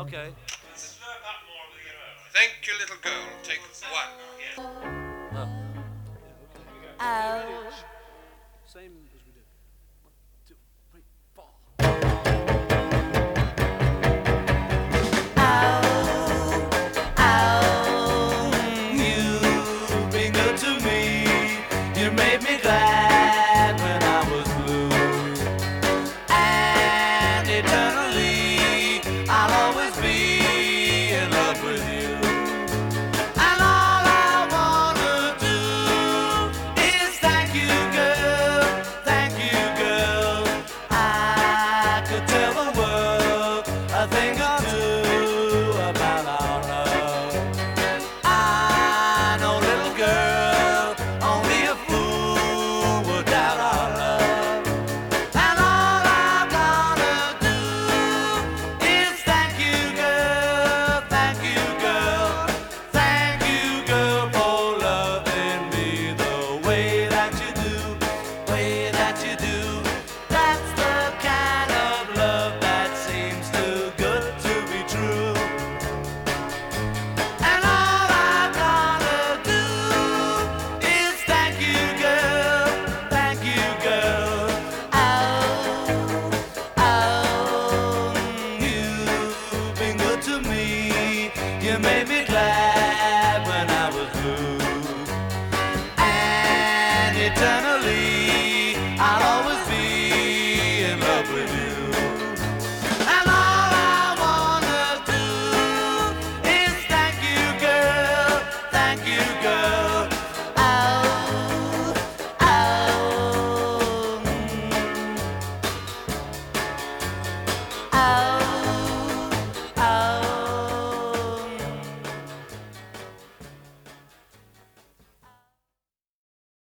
Okay. Thank you, little girl. Take one. Oh. Oh. Same You made me glad when I was blue, and eternally.